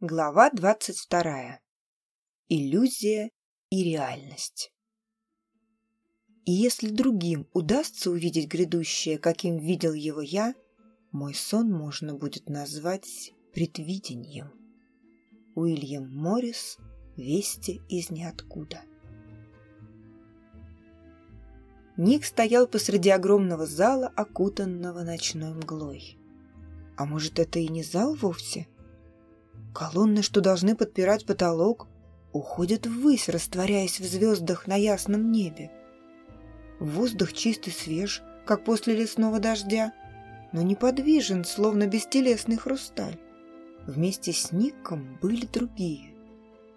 Глава двадцать вторая. Иллюзия и реальность. И если другим удастся увидеть грядущее, каким видел его я, мой сон можно будет назвать предвидением. Уильям Моррис «Вести из ниоткуда». Ник стоял посреди огромного зала, окутанного ночной мглой. А может, это и не зал вовсе? — Колонны, что должны подпирать потолок, уходят ввысь, растворяясь в звездах на ясном небе. Воздух чистый свеж, как после лесного дождя, но неподвижен, словно бестелесный хрусталь. Вместе с Ником были другие.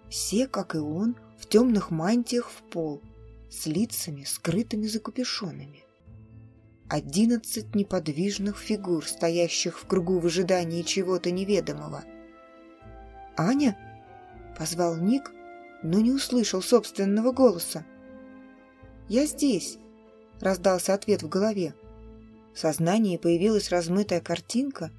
Все, как и он, в темных мантиях в пол, с лицами, скрытыми за капюшонами. Одиннадцать неподвижных фигур, стоящих в кругу в ожидании чего-то неведомого – «Аня?» — позвал Ник, но не услышал собственного голоса. «Я здесь», — раздался ответ в голове. В сознании появилась размытая картинка,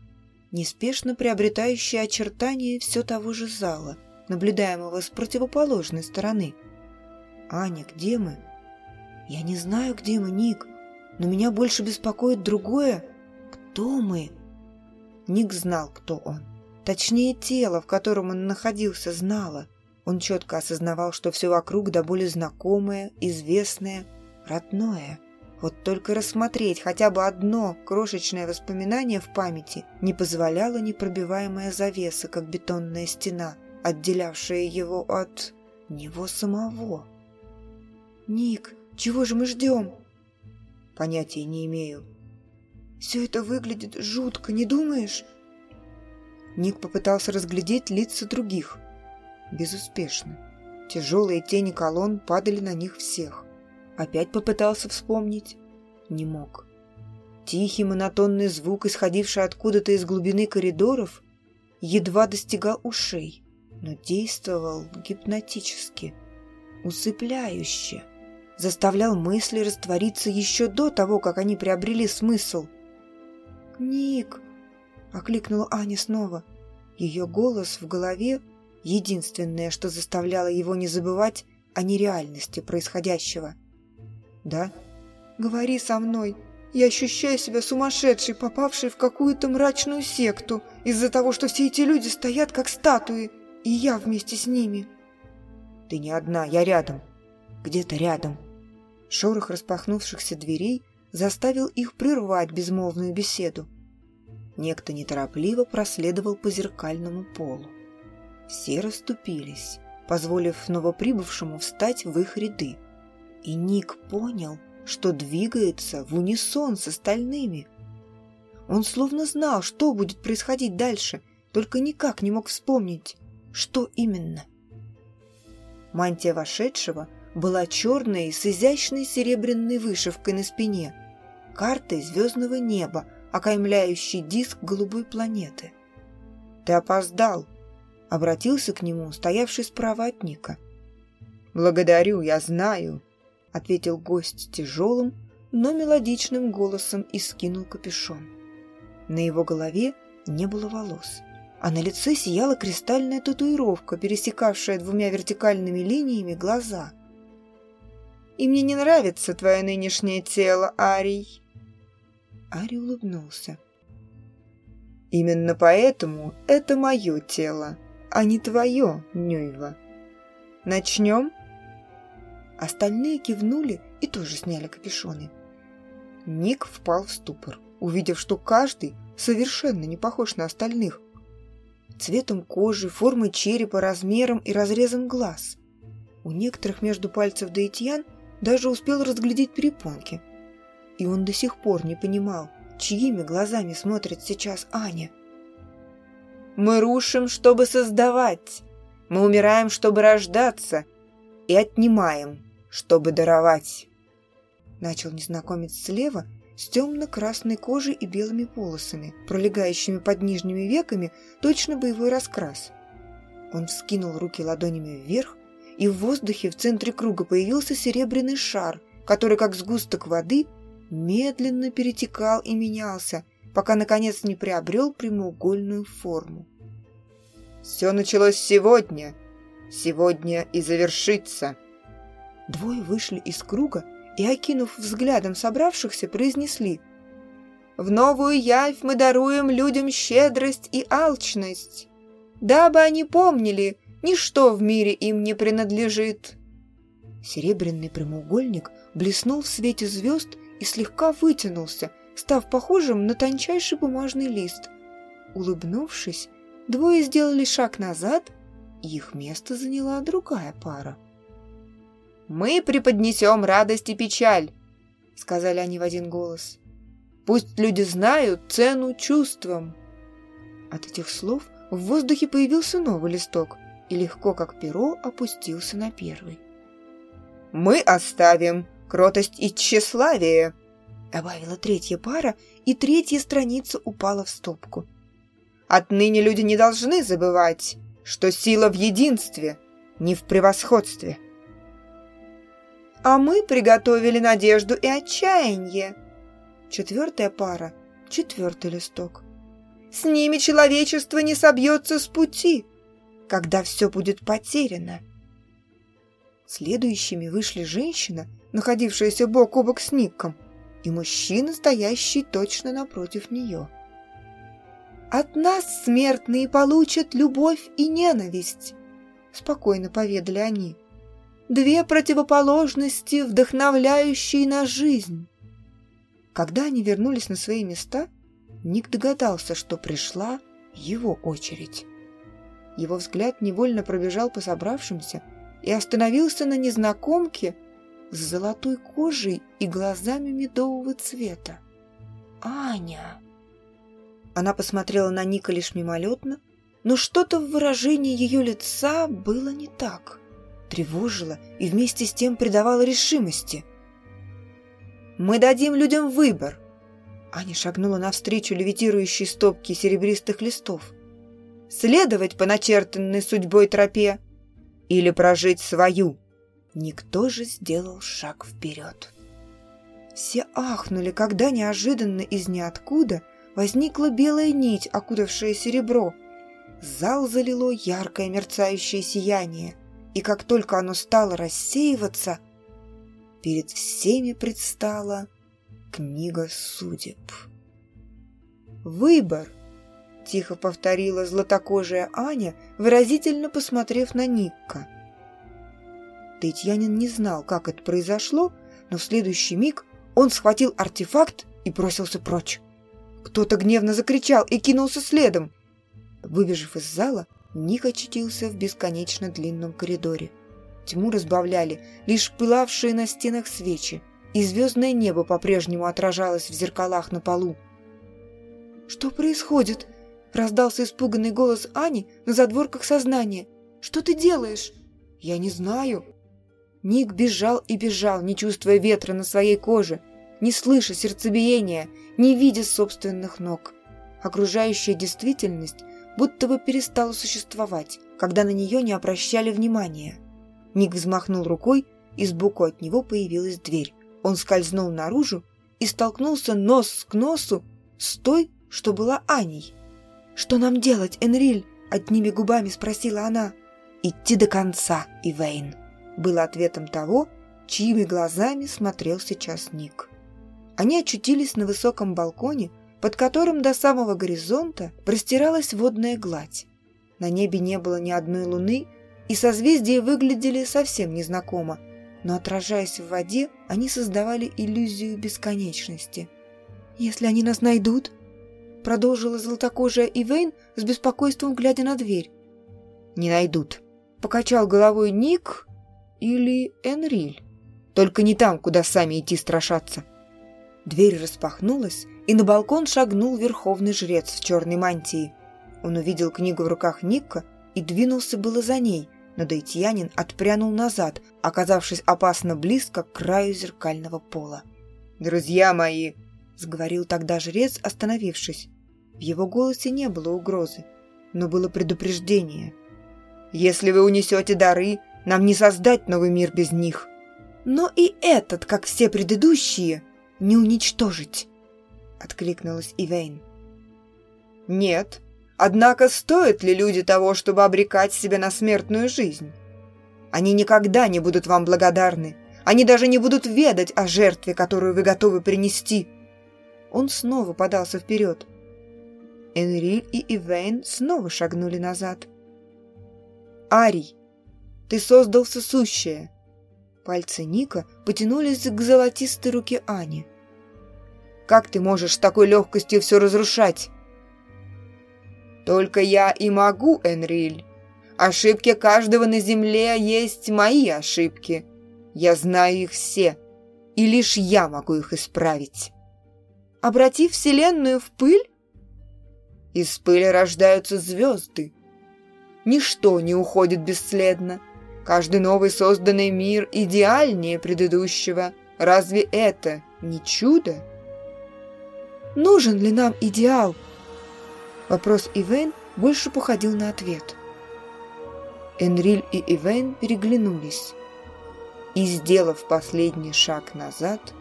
неспешно приобретающая очертания все того же зала, наблюдаемого с противоположной стороны. «Аня, где мы?» «Я не знаю, где мы, Ник, но меня больше беспокоит другое. Кто мы?» Ник знал, кто он. Точнее, тело, в котором он находился, знало. Он четко осознавал, что все вокруг до боли знакомое, известное, родное. Вот только рассмотреть хотя бы одно крошечное воспоминание в памяти не позволяла непробиваемая завеса, как бетонная стена, отделявшая его от него самого. «Ник, чего же мы ждем?» «Понятия не имею». «Все это выглядит жутко, не думаешь?» Ник попытался разглядеть лица других. Безуспешно. Тяжелые тени колонн падали на них всех. Опять попытался вспомнить. Не мог. Тихий монотонный звук, исходивший откуда-то из глубины коридоров, едва достигал ушей, но действовал гипнотически, усыпляюще, заставлял мысли раствориться еще до того, как они приобрели смысл. «Ник!» — окликнула Аня снова. Ее голос в голове — единственное, что заставляло его не забывать о нереальности происходящего. «Да?» «Говори со мной. Я ощущаю себя сумасшедшей, попавшей в какую-то мрачную секту из-за того, что все эти люди стоят как статуи, и я вместе с ними». «Ты не одна, я рядом. Где-то рядом». Шорох распахнувшихся дверей заставил их прервать безмолвную беседу. Некто неторопливо проследовал по зеркальному полу. Все расступились, позволив новоприбывшему встать в их ряды. И Ник понял, что двигается в унисон с остальными. Он словно знал, что будет происходить дальше, только никак не мог вспомнить, что именно. Мантия вошедшего была черной с изящной серебряной вышивкой на спине, картой звездного неба, окаймляющий диск голубой планеты. «Ты опоздал!» — обратился к нему стоявший справа от Ника. «Благодарю, я знаю!» — ответил гость тяжелым, но мелодичным голосом и скинул капюшон. На его голове не было волос, а на лице сияла кристальная татуировка, пересекавшая двумя вертикальными линиями глаза. «И мне не нравится твое нынешнее тело, Арий!» Ари улыбнулся. «Именно поэтому это мое тело, а не твое, Нюева. Начнем?» Остальные кивнули и тоже сняли капюшоны. Ник впал в ступор, увидев, что каждый совершенно не похож на остальных. Цветом кожи, формой черепа, размером и разрезом глаз. У некоторых между пальцев Даитьян даже успел разглядеть перепонки – и он до сих пор не понимал, чьими глазами смотрит сейчас Аня. «Мы рушим, чтобы создавать. Мы умираем, чтобы рождаться. И отнимаем, чтобы даровать». Начал незнакомец слева с темно-красной кожей и белыми полосами, пролегающими под нижними веками, точно боевой раскрас. Он вскинул руки ладонями вверх, и в воздухе в центре круга появился серебряный шар, который, как сгусток воды, медленно перетекал и менялся, пока, наконец, не приобрел прямоугольную форму. Все началось сегодня. Сегодня и завершится. Двое вышли из круга и, окинув взглядом собравшихся, произнесли «В новую явь мы даруем людям щедрость и алчность, дабы они помнили, ничто в мире им не принадлежит». Серебряный прямоугольник блеснул в свете звезд и слегка вытянулся, став похожим на тончайший бумажный лист. Улыбнувшись, двое сделали шаг назад, и их место заняла другая пара. «Мы преподнесем радость и печаль», — сказали они в один голос. «Пусть люди знают цену чувствам». От этих слов в воздухе появился новый листок и легко, как перо, опустился на первый. «Мы оставим кротость и тщеславие», — добавила третья пара, и третья страница упала в стопку. «Отныне люди не должны забывать, что сила в единстве, не в превосходстве» а мы приготовили надежду и отчаяние. Четвертая пара, четвертый листок. С ними человечество не собьется с пути, когда все будет потеряно. Следующими вышли женщина, находившаяся бок о бок с Ником, и мужчина, стоящий точно напротив нее. «От нас смертные получат любовь и ненависть», — спокойно поведали они две противоположности, вдохновляющие на жизнь. Когда они вернулись на свои места, Ник догадался, что пришла его очередь. Его взгляд невольно пробежал по собравшимся и остановился на незнакомке с золотой кожей и глазами медового цвета. «Аня!» Она посмотрела на Ника лишь мимолетно, но что-то в выражении ее лица было не так тревожило и вместе с тем придавало решимости. «Мы дадим людям выбор!» Аня шагнула навстречу левитирующей стопке серебристых листов. «Следовать по начертанной судьбой тропе или прожить свою!» Никто же сделал шаг вперед. Все ахнули, когда неожиданно из ниоткуда возникла белая нить, окутавшая серебро. Зал залило яркое мерцающее сияние и как только оно стало рассеиваться, перед всеми предстала книга судеб. «Выбор!» — тихо повторила златокожая Аня, выразительно посмотрев на Никка. Тытьянин не знал, как это произошло, но в следующий миг он схватил артефакт и бросился прочь. Кто-то гневно закричал и кинулся следом. Выбежав из зала, Ник очутился в бесконечно длинном коридоре. Тьму разбавляли лишь пылавшие на стенах свечи, и звездное небо по-прежнему отражалось в зеркалах на полу. «Что происходит?» – раздался испуганный голос Ани на задворках сознания. «Что ты делаешь?» «Я не знаю». Ник бежал и бежал, не чувствуя ветра на своей коже, не слыша сердцебиения, не видя собственных ног. Окружающая действительность будто бы перестала существовать, когда на нее не обращали внимания. Ник взмахнул рукой, и сбоку от него появилась дверь. Он скользнул наружу и столкнулся нос к носу с той, что была Аней. «Что нам делать, Энриль?» – одними губами спросила она. «Идти до конца, Ивейн», – было ответом того, чьими глазами смотрел сейчас Ник. Они очутились на высоком балконе, под которым до самого горизонта простиралась водная гладь. На небе не было ни одной луны, и созвездия выглядели совсем незнакомо, но, отражаясь в воде, они создавали иллюзию бесконечности. «Если они нас найдут?» Продолжила золотокожая Ивейн с беспокойством, глядя на дверь. «Не найдут», — покачал головой Ник или Энриль. «Только не там, куда сами идти страшаться». Дверь распахнулась, и на балкон шагнул верховный жрец в черной мантии. Он увидел книгу в руках Никка и двинулся было за ней, но Дейтьянин отпрянул назад, оказавшись опасно близко к краю зеркального пола. «Друзья мои!» — сговорил тогда жрец, остановившись. Его голосе не было угрозы, но было предупреждение. «Если вы унесете дары, нам не создать новый мир без них!» «Но и этот, как все предыдущие, не уничтожить!» откликнулась Ивейн. «Нет, Однако стоят ли люди того, чтобы обрекать себя на смертную жизнь? Они никогда не будут вам благодарны. Они даже не будут ведать о жертве, которую вы готовы принести. Он снова подался вперед. Энриль и Ивейн снова шагнули назад. «Арий, ты создал сосущее!» Пальцы Ника потянулись к золотистой руке Ани. «Как ты можешь с такой легкостью все разрушать?» «Только я и могу, Энриль. Ошибки каждого на земле есть мои ошибки. Я знаю их все, и лишь я могу их исправить». «Обратив Вселенную в пыль?» Из пыли рождаются звезды. Ничто не уходит бесследно. Каждый новый созданный мир идеальнее предыдущего. Разве это не чудо? Нужен ли нам идеал? Вопрос Ивен больше походил на ответ. Энриль и Ивен переглянулись и, сделав последний шаг назад,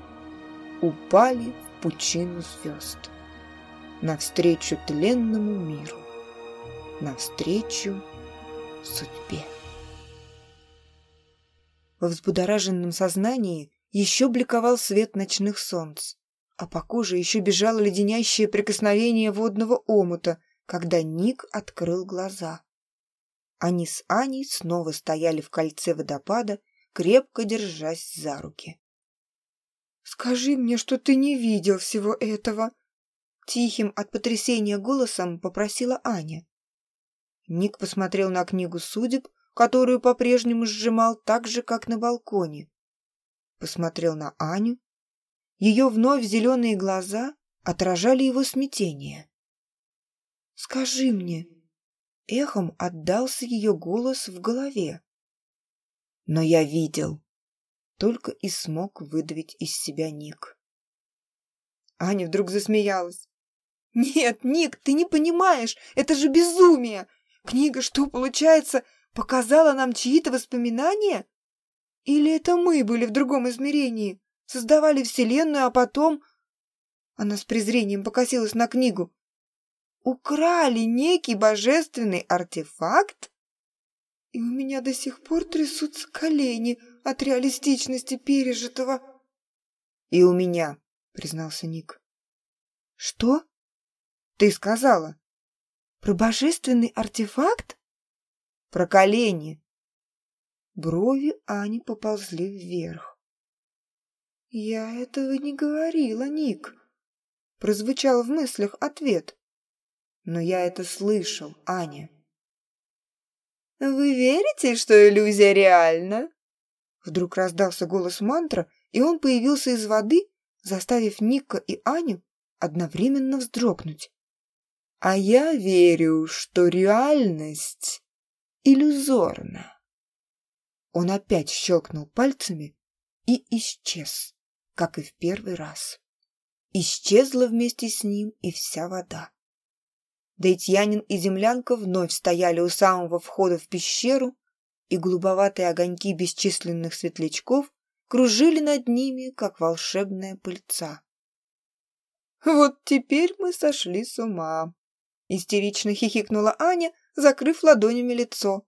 упали в пучину звезд навстречу тленному миру, навстречу судьбе. Во взбудораженном сознании еще бликовал свет ночных солнц, а по коже еще бежало леденящее прикосновение водного омута, когда Ник открыл глаза. Они с Аней снова стояли в кольце водопада, крепко держась за руки. «Скажи мне, что ты не видел всего этого!» Тихим от потрясения голосом попросила Аня. Ник посмотрел на книгу судеб, которую по-прежнему сжимал так же, как на балконе. Посмотрел на Аню. Ее вновь зеленые глаза отражали его смятение. «Скажи мне!» Эхом отдался ее голос в голове. «Но я видел!» Только и смог выдавить из себя Ник. Аня вдруг засмеялась. «Нет, Ник, ты не понимаешь, это же безумие! Книга что, получается, показала нам чьи-то воспоминания? Или это мы были в другом измерении, создавали Вселенную, а потом...» Она с презрением покосилась на книгу. «Украли некий божественный артефакт?» И у меня до сих пор трясутся колени от реалистичности пережитого. «И у меня», — признался Ник. «Что?» «Ты сказала». «Про божественный артефакт?» «Про колени». Брови Ани поползли вверх. «Я этого не говорила, Ник», — прозвучал в мыслях ответ. «Но я это слышал, Аня». «Вы верите, что иллюзия реальна?» Вдруг раздался голос мантра, и он появился из воды, заставив Ника и Аню одновременно вздрогнуть. «А я верю, что реальность иллюзорна». Он опять щелкнул пальцами и исчез, как и в первый раз. Исчезла вместе с ним и вся вода. Дейтьянин и землянка вновь стояли у самого входа в пещеру, и голубоватые огоньки бесчисленных светлячков кружили над ними, как волшебная пыльца. «Вот теперь мы сошли с ума!» Истерично хихикнула Аня, закрыв ладонями лицо.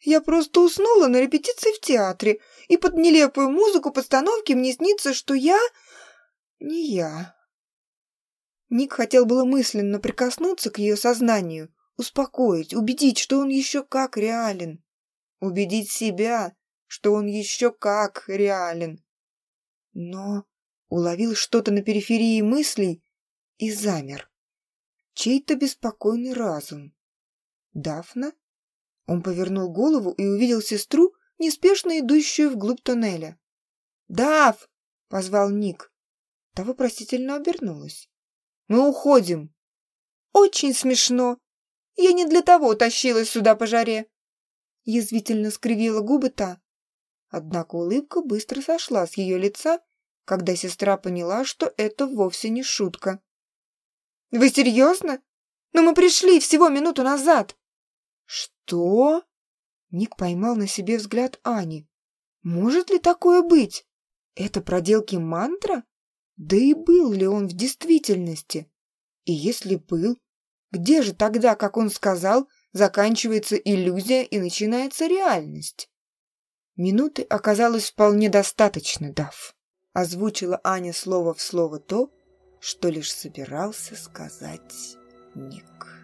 «Я просто уснула на репетиции в театре, и под нелепую музыку постановки мне снится, что я... не я». Ник хотел было мысленно прикоснуться к ее сознанию, успокоить, убедить, что он еще как реален. Убедить себя, что он еще как реален. Но уловил что-то на периферии мыслей и замер. Чей-то беспокойный разум. Дафна? Он повернул голову и увидел сестру, неспешно идущую вглубь тоннеля. «Даф!» — позвал Ник. Та вопросительно обернулась. «Мы уходим!» «Очень смешно! Я не для того тащилась сюда по жаре!» Язвительно скривила губы та. Однако улыбка быстро сошла с ее лица, когда сестра поняла, что это вовсе не шутка. «Вы серьезно? Но мы пришли всего минуту назад!» «Что?» Ник поймал на себе взгляд Ани. «Может ли такое быть? Это проделки мантра? Да и был ли он в действительности? И если был, Где же тогда, как он сказал, заканчивается иллюзия и начинается реальность? Минуты оказалось вполне достаточно, Дав. Озвучила Аня слово в слово то, что лишь собирался сказать Ник.